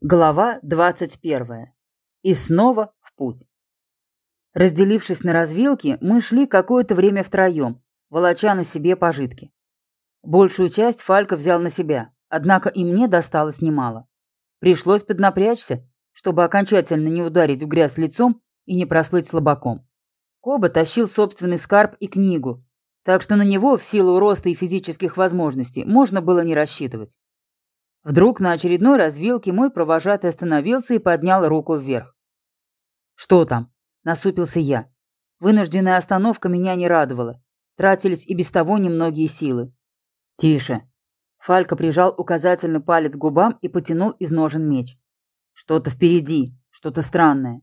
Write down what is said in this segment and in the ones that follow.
Глава 21. И снова в путь. Разделившись на развилки, мы шли какое-то время втроем, волоча на себе пожитки. Большую часть Фалька взял на себя, однако и мне досталось немало. Пришлось поднапрячься, чтобы окончательно не ударить в грязь лицом и не прослыть слабаком. Коба тащил собственный скарб и книгу, так что на него в силу роста и физических возможностей можно было не рассчитывать. Вдруг на очередной развилке мой провожатый остановился и поднял руку вверх. «Что там?» – насупился я. Вынужденная остановка меня не радовала. Тратились и без того немногие силы. «Тише!» Фалька прижал указательный палец к губам и потянул из ножен меч. «Что-то впереди, что-то странное».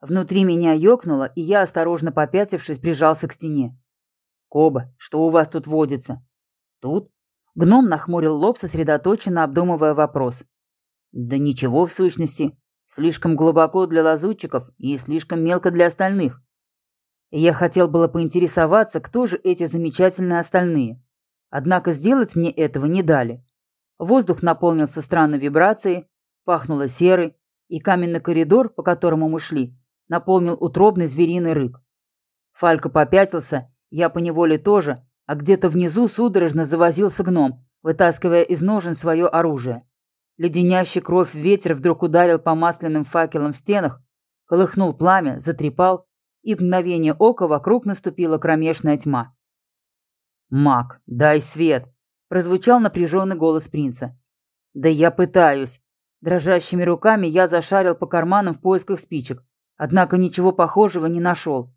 Внутри меня ёкнуло, и я, осторожно попятившись, прижался к стене. «Коба, что у вас тут водится?» «Тут?» Гном нахмурил лоб, сосредоточенно обдумывая вопрос. «Да ничего, в сущности. Слишком глубоко для лазутчиков и слишком мелко для остальных. я хотел было поинтересоваться, кто же эти замечательные остальные. Однако сделать мне этого не дали. Воздух наполнился странной вибрацией, пахнуло серой, и каменный коридор, по которому мы шли, наполнил утробный звериный рык. Фалька попятился, я поневоле тоже, а где-то внизу судорожно завозился гном, вытаскивая из ножен свое оружие. Леденящий кровь ветер вдруг ударил по масляным факелам в стенах, колыхнул пламя, затрепал, и в мгновение ока вокруг наступила кромешная тьма. «Маг, дай свет!» – прозвучал напряженный голос принца. «Да я пытаюсь!» Дрожащими руками я зашарил по карманам в поисках спичек, однако ничего похожего не нашел.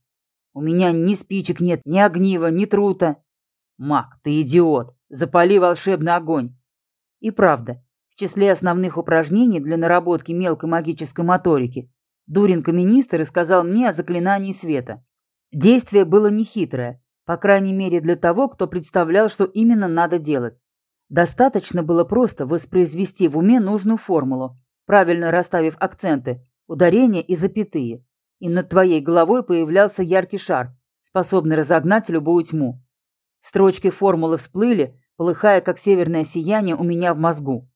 У меня ни спичек нет, ни огнива, ни трута. «Маг, ты идиот! Запали волшебный огонь!» И правда, в числе основных упражнений для наработки мелкой магической моторики Дурин-каменистый рассказал мне о заклинании света. Действие было нехитрое, по крайней мере для того, кто представлял, что именно надо делать. Достаточно было просто воспроизвести в уме нужную формулу, правильно расставив акценты, ударения и запятые, и над твоей головой появлялся яркий шар, способный разогнать любую тьму. Строчки формулы всплыли, полыхая, как северное сияние у меня в мозгу.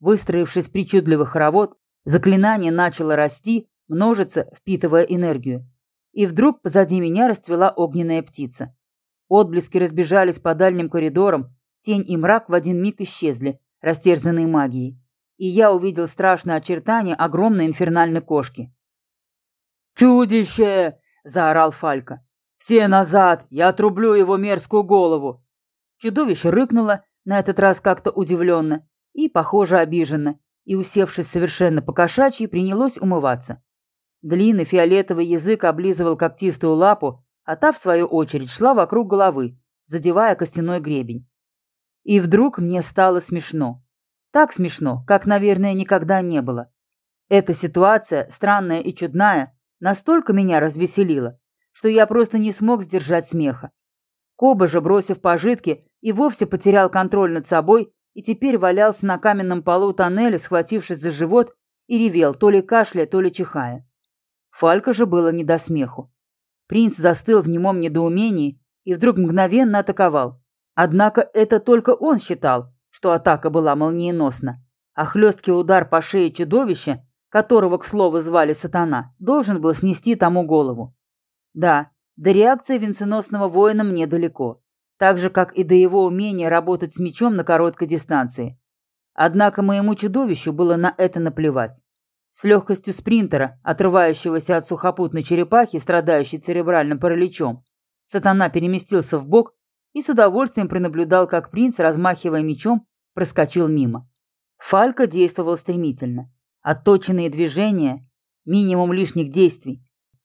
Выстроившись причудливый хоровод, заклинание начало расти, множиться, впитывая энергию. И вдруг позади меня расцвела огненная птица. Отблески разбежались по дальним коридорам, тень и мрак в один миг исчезли, растерзанные магией. И я увидел страшное очертание огромной инфернальной кошки. «Чудище!» – заорал Фалька. «Все назад! Я отрублю его мерзкую голову!» Чудовище рыкнуло, на этот раз как-то удивленно и, похоже, обиженно, и, усевшись совершенно по-кошачьи, принялось умываться. Длинный фиолетовый язык облизывал когтистую лапу, а та, в свою очередь, шла вокруг головы, задевая костяной гребень. И вдруг мне стало смешно. Так смешно, как, наверное, никогда не было. Эта ситуация, странная и чудная, настолько меня развеселила, что я просто не смог сдержать смеха. Коба же, бросив пожитки, и вовсе потерял контроль над собой и теперь валялся на каменном полу тоннеля, схватившись за живот, и ревел, то ли кашляя, то ли чихая. Фалька же было не до смеху. Принц застыл в немом недоумении и вдруг мгновенно атаковал. Однако это только он считал, что атака была молниеносна, а хлесткий удар по шее чудовища, которого, к слову, звали Сатана, должен был снести тому голову. Да, до реакции венценосного воина мне далеко, так же, как и до его умения работать с мечом на короткой дистанции. Однако моему чудовищу было на это наплевать. С легкостью спринтера, отрывающегося от сухопутной черепахи, страдающей церебральным параличом, сатана переместился в бок и с удовольствием пронаблюдал, как принц, размахивая мечом, проскочил мимо. Фалька действовал стремительно. Отточенные движения, минимум лишних действий.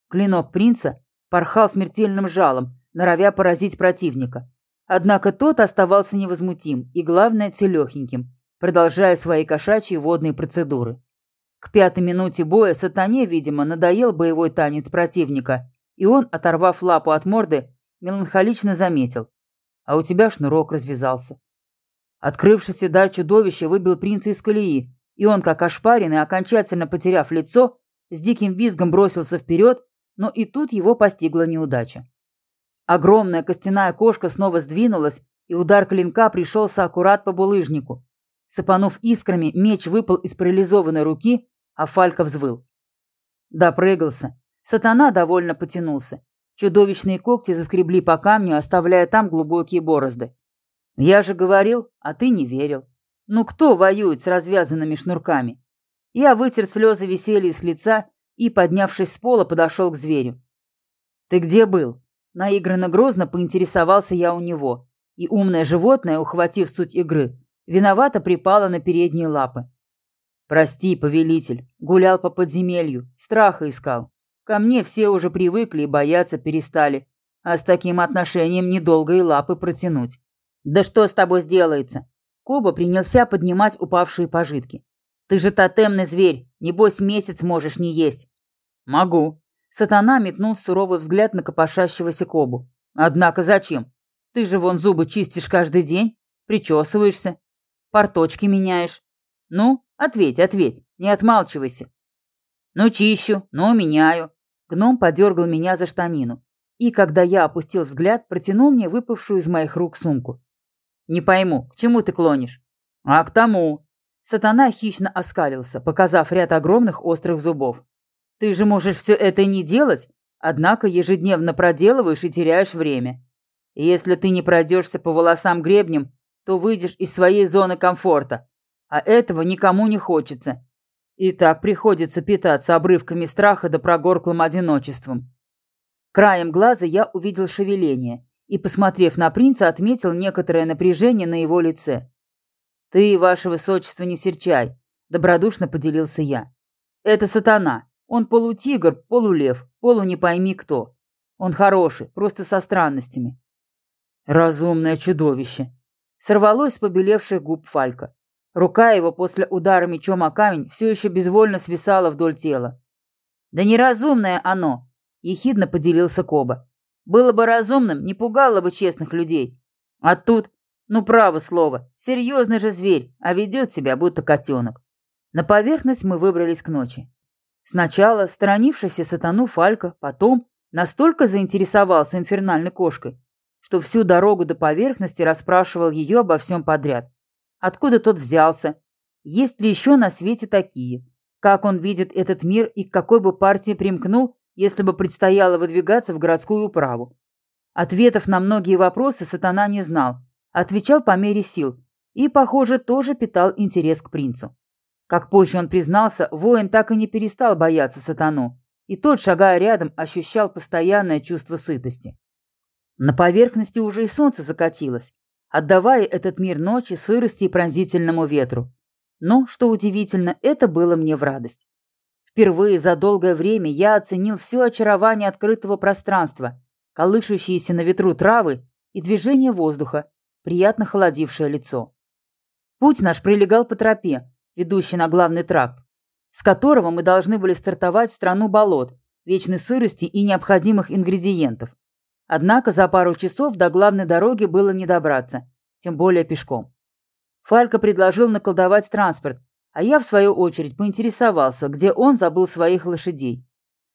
Клинок принца порхал смертельным жалом, норовя поразить противника. Однако тот оставался невозмутим и, главное, целехеньким, продолжая свои кошачьи водные процедуры. К пятой минуте боя сатане, видимо, надоел боевой танец противника, и он, оторвав лапу от морды, меланхолично заметил. А у тебя шнурок развязался. Открывшийся дар чудовища выбил принца из колеи, и он, как ошпаренный, окончательно потеряв лицо, с диким визгом бросился вперед, но и тут его постигла неудача. Огромная костяная кошка снова сдвинулась, и удар клинка пришелся аккурат по булыжнику. Сыпанув искрами, меч выпал из парализованной руки а Фалька взвыл. Допрыгался. Сатана довольно потянулся. Чудовищные когти заскребли по камню, оставляя там глубокие борозды. Я же говорил, а ты не верил. Ну кто воюет с развязанными шнурками? Я вытер слезы веселья с лица и, поднявшись с пола, подошел к зверю. «Ты где был?» Наигранно грозно поинтересовался я у него, и умное животное, ухватив суть игры, виновато припало на передние лапы. «Прости, повелитель, гулял по подземелью, страха искал. Ко мне все уже привыкли и бояться перестали, а с таким отношением недолго и лапы протянуть». «Да что с тобой сделается?» Коба принялся поднимать упавшие пожитки. «Ты же тотемный зверь, небось месяц можешь не есть». «Могу», Сатана метнул суровый взгляд на копошащегося Кобу. «Однако зачем? Ты же вон зубы чистишь каждый день, причесываешься, порточки меняешь. Ну, ответь, ответь, не отмалчивайся». «Ну, чищу, ну, меняю». Гном подергал меня за штанину. И, когда я опустил взгляд, протянул мне выпавшую из моих рук сумку. «Не пойму, к чему ты клонишь?» «А к тому». Сатана хищно оскалился, показав ряд огромных острых зубов. Ты же можешь все это не делать, однако ежедневно проделываешь и теряешь время. Если ты не пройдешься по волосам гребнем, то выйдешь из своей зоны комфорта, а этого никому не хочется. И так приходится питаться обрывками страха да прогорклым одиночеством. Краем глаза я увидел шевеление и, посмотрев на принца, отметил некоторое напряжение на его лице. «Ты, ваше высочество, не серчай», — добродушно поделился я. «Это сатана. Он полутигр, полулев, полу не пойми кто. Он хороший, просто со странностями. Разумное чудовище. Сорвалось с побелевших губ Фалька. Рука его после удара мечом о камень все еще безвольно свисала вдоль тела. «Да неразумное оно!» – ехидно поделился Коба. «Было бы разумным, не пугало бы честных людей. А тут, ну право слово, серьезный же зверь, а ведет себя, будто котенок». На поверхность мы выбрались к ночи. Сначала сторонившийся сатану Фалька, потом настолько заинтересовался инфернальной кошкой, что всю дорогу до поверхности расспрашивал ее обо всем подряд. Откуда тот взялся? Есть ли еще на свете такие? Как он видит этот мир и к какой бы партии примкнул, если бы предстояло выдвигаться в городскую управу? Ответов на многие вопросы сатана не знал, отвечал по мере сил и, похоже, тоже питал интерес к принцу. Как позже он признался, воин так и не перестал бояться сатану, и тот, шагая рядом, ощущал постоянное чувство сытости. На поверхности уже и солнце закатилось, отдавая этот мир ночи, сырости и пронзительному ветру. Но, что удивительно, это было мне в радость. Впервые за долгое время я оценил все очарование открытого пространства, колышущиеся на ветру травы и движение воздуха, приятно холодившее лицо. Путь наш прилегал по тропе, ведущий на главный тракт, с которого мы должны были стартовать в страну болот, вечной сырости и необходимых ингредиентов. Однако за пару часов до главной дороги было не добраться, тем более пешком. Фалька предложил наколдовать транспорт, а я, в свою очередь, поинтересовался, где он забыл своих лошадей.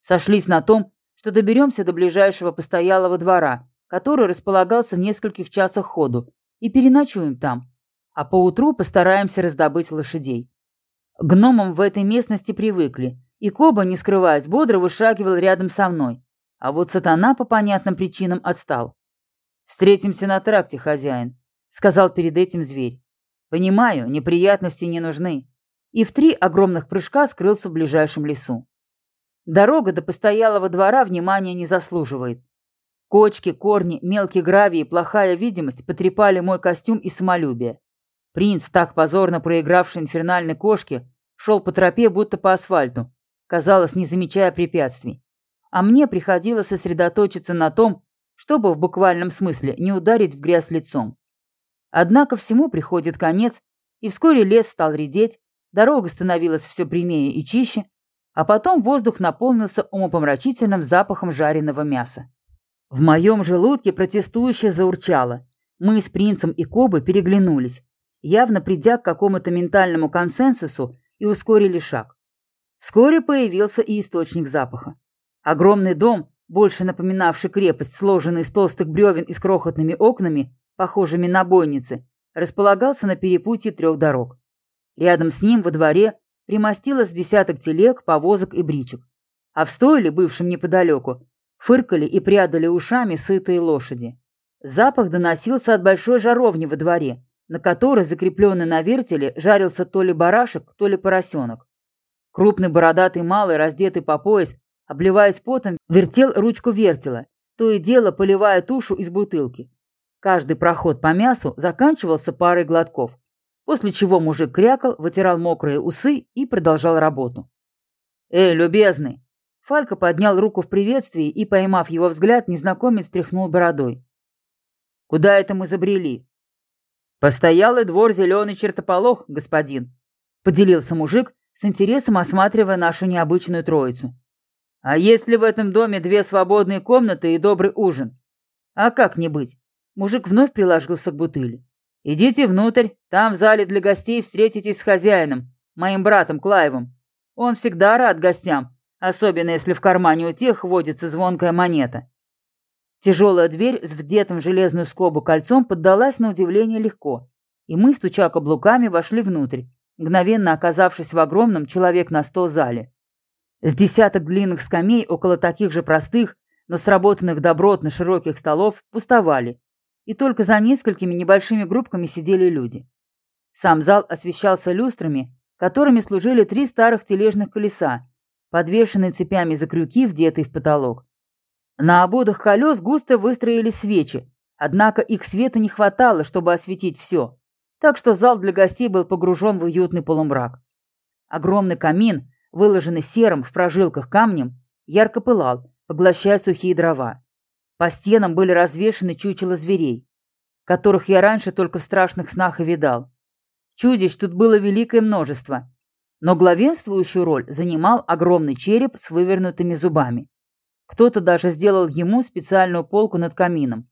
Сошлись на том, что доберемся до ближайшего постоялого двора, который располагался в нескольких часах ходу, и переночуем там, а поутру постараемся раздобыть лошадей. Гномам в этой местности привыкли, и Коба, не скрываясь, бодро вышагивал рядом со мной. А вот сатана по понятным причинам отстал. «Встретимся на тракте, хозяин», — сказал перед этим зверь. «Понимаю, неприятности не нужны». И в три огромных прыжка скрылся в ближайшем лесу. Дорога до постоялого двора внимания не заслуживает. Кочки, корни, мелкий гравий и плохая видимость потрепали мой костюм и самолюбие. Принц, так позорно проигравший инфернальной кошке, шел по тропе, будто по асфальту, казалось, не замечая препятствий. А мне приходилось сосредоточиться на том, чтобы в буквальном смысле не ударить в грязь лицом. Однако всему приходит конец, и вскоре лес стал редеть, дорога становилась все прямее и чище, а потом воздух наполнился умопомрачительным запахом жареного мяса. В моем желудке протестующе заурчало. Мы с принцем и Кобой переглянулись явно придя к какому-то ментальному консенсусу и ускорили шаг. Вскоре появился и источник запаха. Огромный дом, больше напоминавший крепость, сложенный из толстых бревен и с крохотными окнами, похожими на бойницы, располагался на перепутье трех дорог. Рядом с ним во дворе примостилось десяток телег, повозок и бричек. А в стойле, бывшем неподалеку, фыркали и прядали ушами сытые лошади. Запах доносился от большой жаровни во дворе, на которой, закрепленный на вертеле, жарился то ли барашек, то ли поросенок. Крупный бородатый малый, раздетый по пояс, обливаясь потом, вертел ручку вертела, то и дело поливая тушу из бутылки. Каждый проход по мясу заканчивался парой глотков, после чего мужик крякал, вытирал мокрые усы и продолжал работу. «Эй, любезный!» Фалька поднял руку в приветствии и, поймав его взгляд, незнакомец тряхнул бородой. «Куда это мы забрели?» «Постоялый двор зеленый чертополох, господин», — поделился мужик, с интересом осматривая нашу необычную троицу. «А есть ли в этом доме две свободные комнаты и добрый ужин?» «А как не быть?» Мужик вновь приложился к бутыли. «Идите внутрь, там в зале для гостей встретитесь с хозяином, моим братом Клаевым. Он всегда рад гостям, особенно если в кармане у тех водится звонкая монета». Тяжелая дверь с вдетым в железную скобу кольцом поддалась на удивление легко, и мы, стуча каблуками, вошли внутрь, мгновенно оказавшись в огромном человек на сто зале. С десяток длинных скамей около таких же простых, но сработанных добротно широких столов пустовали, и только за несколькими небольшими группками сидели люди. Сам зал освещался люстрами, которыми служили три старых тележных колеса, подвешенные цепями за крюки, вдетые в потолок. На ободах колес густо выстроились свечи, однако их света не хватало, чтобы осветить все, так что зал для гостей был погружен в уютный полумрак. Огромный камин, выложенный серым в прожилках камнем, ярко пылал, поглощая сухие дрова. По стенам были развешаны чучела зверей, которых я раньше только в страшных снах и видал. Чудищ тут было великое множество, но главенствующую роль занимал огромный череп с вывернутыми зубами. Кто-то даже сделал ему специальную полку над камином.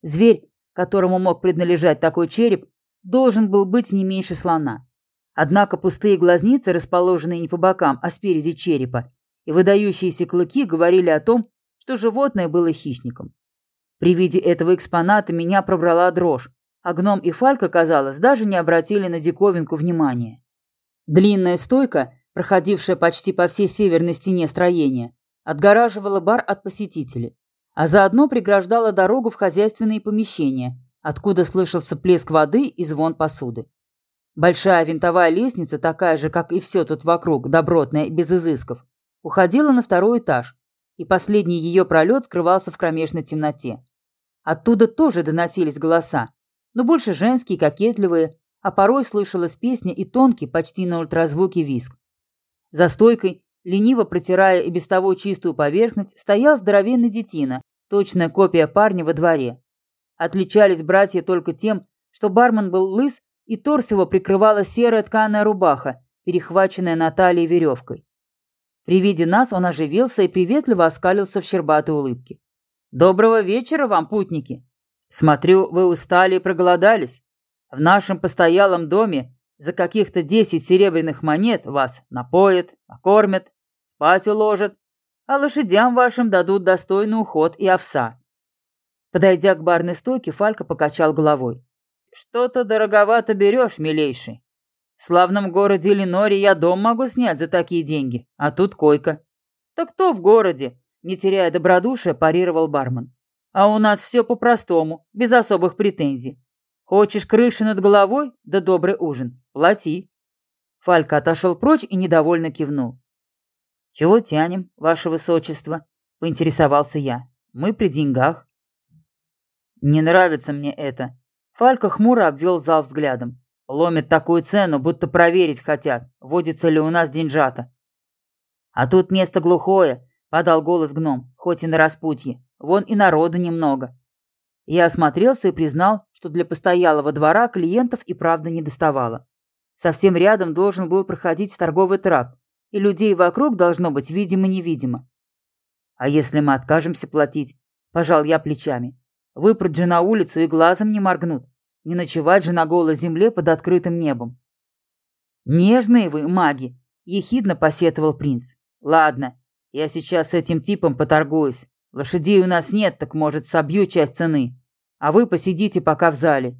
Зверь, которому мог принадлежать такой череп, должен был быть не меньше слона. Однако пустые глазницы, расположенные не по бокам, а спереди черепа, и выдающиеся клыки говорили о том, что животное было хищником. При виде этого экспоната меня пробрала дрожь, а гном и фалька, казалось, даже не обратили на диковинку внимания. Длинная стойка, проходившая почти по всей северной стене строения, отгораживала бар от посетителей, а заодно преграждала дорогу в хозяйственные помещения, откуда слышался плеск воды и звон посуды. Большая винтовая лестница, такая же, как и все тут вокруг, добротная и без изысков, уходила на второй этаж, и последний ее пролет скрывался в кромешной темноте. Оттуда тоже доносились голоса, но больше женские, кокетливые, а порой слышалась песня и тонкий, почти на ультразвуке виск. За стойкой Лениво протирая и без того чистую поверхность, стоял здоровенный детина, точная копия парня во дворе. Отличались братья только тем, что бармен был лыс, и торс его прикрывала серая тканая рубаха, перехваченная на талии веревкой. При виде нас он оживился и приветливо оскалился в щербатой улыбке. «Доброго вечера вам, путники! Смотрю, вы устали и проголодались. В нашем постоялом доме за каких-то десять серебряных монет вас напоят, накормят, спать уложат, а лошадям вашим дадут достойный уход и овса». Подойдя к барной стойке, Фалька покачал головой. «Что-то дороговато берешь, милейший. В славном городе Леноре я дом могу снять за такие деньги, а тут койка». «Так кто в городе?» Не теряя добродушия, парировал бармен. «А у нас все по-простому, без особых претензий. Хочешь крыши над головой, да добрый ужин. Плати». Фалька отошел прочь и недовольно кивнул. «Чего тянем, ваше высочество?» – поинтересовался я. «Мы при деньгах». «Не нравится мне это». Фалька хмуро обвел зал взглядом. Ломят такую цену, будто проверить хотят, водится ли у нас деньжата. «А тут место глухое», – подал голос гном, хоть и на распутье. «Вон и народу немного». Я осмотрелся и признал, что для постоялого двора клиентов и правда не доставало. Совсем рядом должен был проходить торговый тракт, и людей вокруг должно быть видимо-невидимо. А если мы откажемся платить? Пожал я плечами. Выпруть же на улицу и глазом не моргнут. Не ночевать же на голой земле под открытым небом. «Нежные вы, маги!» – ехидно посетовал принц. «Ладно, я сейчас с этим типом поторгуюсь. Лошадей у нас нет, так, может, собью часть цены. А вы посидите пока в зале».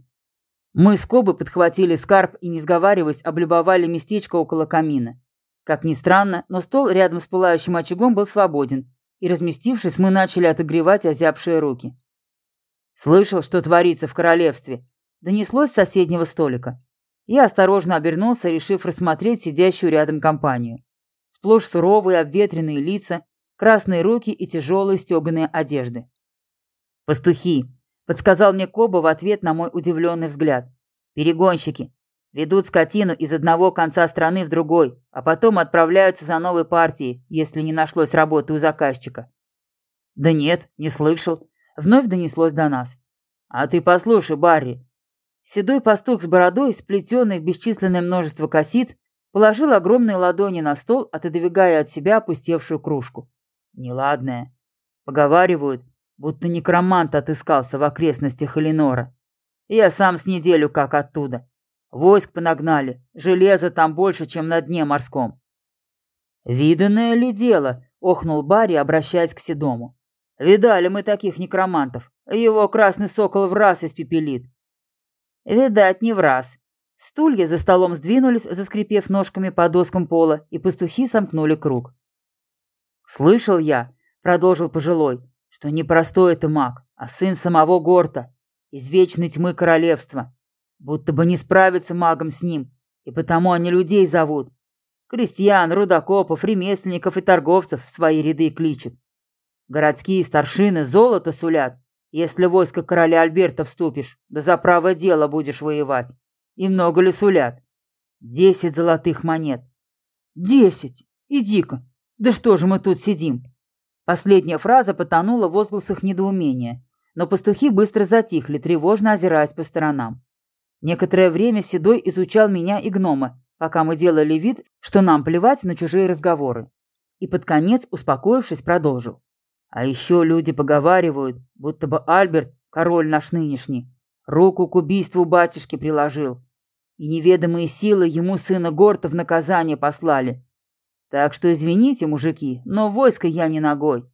Мы с Кобы подхватили скарб и, не сговариваясь, облюбовали местечко около камина. Как ни странно, но стол рядом с пылающим очагом был свободен, и, разместившись, мы начали отогревать озябшие руки. «Слышал, что творится в королевстве?» Донеслось с соседнего столика. Я осторожно обернулся, решив рассмотреть сидящую рядом компанию. Сплошь суровые обветренные лица, красные руки и тяжелые стеганые одежды. «Пастухи», — подсказал мне Коба в ответ на мой удивленный взгляд. «Перегонщики. Ведут скотину из одного конца страны в другой, а потом отправляются за новой партией, если не нашлось работы у заказчика». «Да нет, не слышал», — вновь донеслось до нас. «А ты послушай, Барри». Седой пастух с бородой, сплетенный в бесчисленное множество косиц, положил огромные ладони на стол, отодвигая от себя опустевшую кружку. Неладное. Поговаривают, будто некромант отыскался в окрестностях Эленора. Я сам с неделю как оттуда. Войск понагнали, железа там больше, чем на дне морском. «Виданное ли дело?» — охнул Барри, обращаясь к Седому. «Видали мы таких некромантов. Его красный сокол в раз испепелит». «Видать, не в раз». Стулья за столом сдвинулись, заскрипев ножками по доскам пола, и пастухи сомкнули круг. «Слышал я», — продолжил пожилой, — «что не простой это маг, а сын самого Горта, из вечной тьмы королевства. Будто бы не справится магом с ним, и потому они людей зовут. Крестьян, рудокопов, ремесленников и торговцев в свои ряды кличут. Городские старшины золото сулят, если войско короля Альберта вступишь, да за правое дело будешь воевать. И много ли сулят? Десять золотых монет. Десять! Иди-ка, да что же мы тут сидим? Последняя фраза потонула в возгласах недоумения, но пастухи быстро затихли, тревожно озираясь по сторонам. Некоторое время Седой изучал меня и гнома, пока мы делали вид, что нам плевать на чужие разговоры. И под конец, успокоившись, продолжил. А еще люди поговаривают, будто бы Альберт, король наш нынешний, руку к убийству батюшки приложил. И неведомые силы ему сына Горта в наказание послали, так что извините, мужики, но войско я не ногой.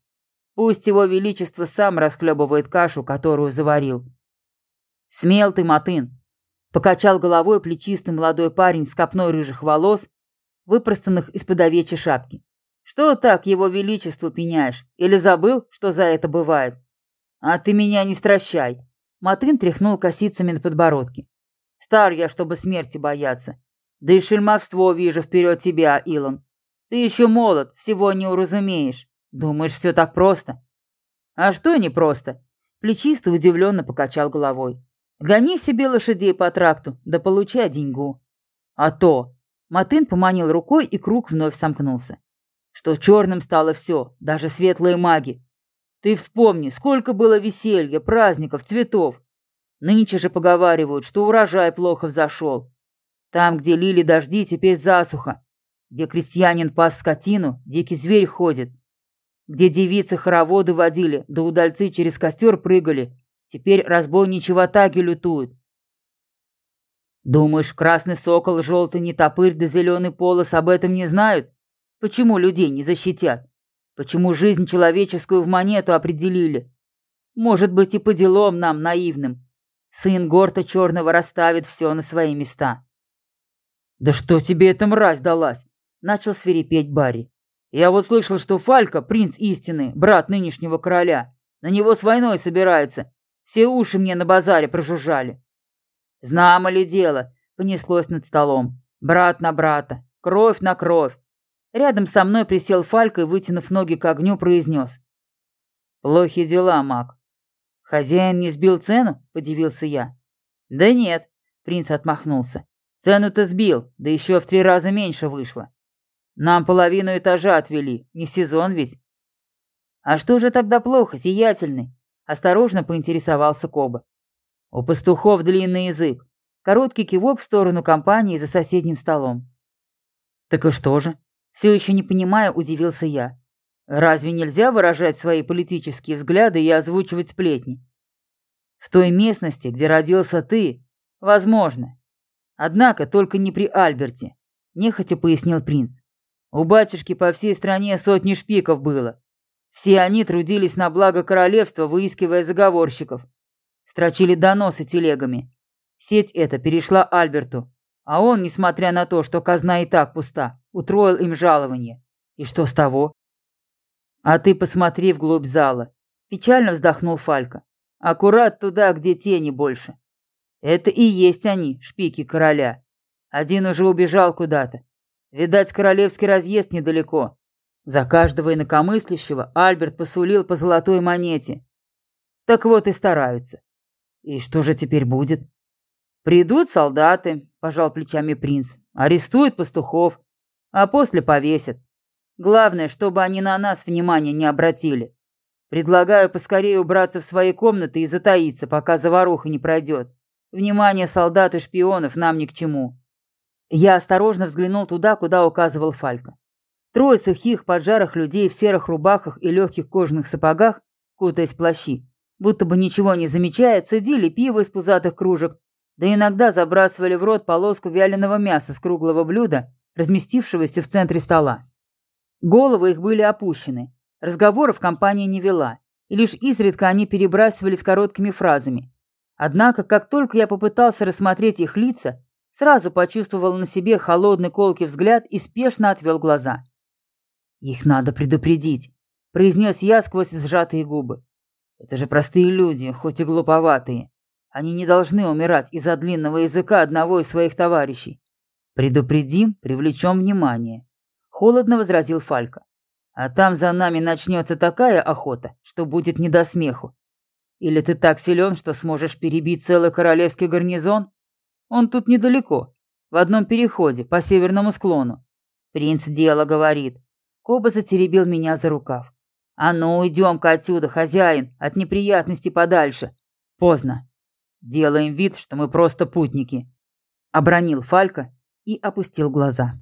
Пусть его величество сам расхлебывает кашу, которую заварил. Смел ты, Матын. Покачал головой плечистый молодой парень с копной рыжих волос, выпростанных из-под овечьей шапки. Что так его величеству пеняешь? Или забыл, что за это бывает? А ты меня не стращай. Матын тряхнул косицами на подбородке. Стар я, чтобы смерти бояться. Да и шельмовство вижу вперед тебя, Илон. Ты еще молод, всего не уразумеешь. Думаешь, все так просто? А что не просто? Плечистый удивленно покачал головой. Гони себе лошадей по тракту, да получай деньгу. А то. Матын поманил рукой, и круг вновь сомкнулся. Что черным стало все, даже светлые маги. Ты вспомни, сколько было веселья, праздников, цветов. Нынче же поговаривают, что урожай плохо взошел. Там, где лили дожди, теперь засуха. Где крестьянин пас скотину, дикий зверь ходит. Где девицы хороводы водили, да удальцы через костер прыгали. Теперь разбойничьи ватаги лютуют. Думаешь, красный сокол, желтый нетопырь да зеленый полос об этом не знают? Почему людей не защитят? Почему жизнь человеческую в монету определили? Может быть, и по делам нам, наивным. Сын Горта Черного расставит все на свои места. «Да что тебе эта мразь далась?» Начал свирепеть Барри. «Я вот слышал, что Фалька, принц истины, брат нынешнего короля, на него с войной собирается. Все уши мне на базаре прожужжали». «Знамо ли дело?» — понеслось над столом. «Брат на брата, кровь на кровь». Рядом со мной присел Фалька и, вытянув ноги к огню, произнес. «Плохи дела, маг». «Хозяин не сбил цену?» — подивился я. «Да нет», — принц отмахнулся. «Цену-то сбил, да еще в три раза меньше вышло. Нам половину этажа отвели, не сезон ведь. А что же тогда плохо, сиятельный? Осторожно поинтересовался Коба. У пастухов длинный язык. Короткий кивок в сторону компании за соседним столом. Так и что же? Все еще не понимая, удивился я. Разве нельзя выражать свои политические взгляды и озвучивать сплетни? В той местности, где родился ты, возможно. Однако только не при Альберте, нехотя пояснил принц. У батюшки по всей стране сотни шпиков было. Все они трудились на благо королевства, выискивая заговорщиков. Строчили доносы телегами. Сеть эта перешла Альберту, а он, несмотря на то, что казна и так пуста, утроил им жалование. И что с того? А ты посмотри вглубь зала. Печально вздохнул Фалька. Аккурат туда, где тени больше. Это и есть они, шпики короля. Один уже убежал куда-то. Видать, королевский разъезд недалеко. За каждого инакомыслящего Альберт посулил по золотой монете. Так вот и стараются. И что же теперь будет? Придут солдаты, пожал плечами принц, арестуют пастухов, а после повесят. Главное, чтобы они на нас внимания не обратили. Предлагаю поскорее убраться в свои комнаты и затаиться, пока заваруха не пройдет. Внимание солдат и шпионов нам ни к чему. Я осторожно взглянул туда, куда указывал Фалька. Трое сухих, поджарых людей в серых рубахах и легких кожаных сапогах, кутаясь в плащи, будто бы ничего не замечая, цедили пиво из пузатых кружек, да иногда забрасывали в рот полоску вяленого мяса с круглого блюда, разместившегося в центре стола. Головы их были опущены, разговоров компания не вела, и лишь изредка они перебрасывались короткими фразами. Однако, как только я попытался рассмотреть их лица, сразу почувствовал на себе холодный колкий взгляд и спешно отвел глаза. «Их надо предупредить», — произнес я сквозь сжатые губы. «Это же простые люди, хоть и глуповатые. Они не должны умирать из-за длинного языка одного из своих товарищей. Предупредим, привлечем внимание», — холодно возразил Фалька. «А там за нами начнется такая охота, что будет не до смеху. Или ты так силен, что сможешь перебить целый королевский гарнизон? Он тут недалеко, в одном переходе, по северному склону. Принц дело говорит. Коба затеребил меня за рукав. «А ну, идем-ка отсюда, хозяин, от неприятностей подальше». «Поздно. Делаем вид, что мы просто путники», — обронил Фалька и опустил глаза.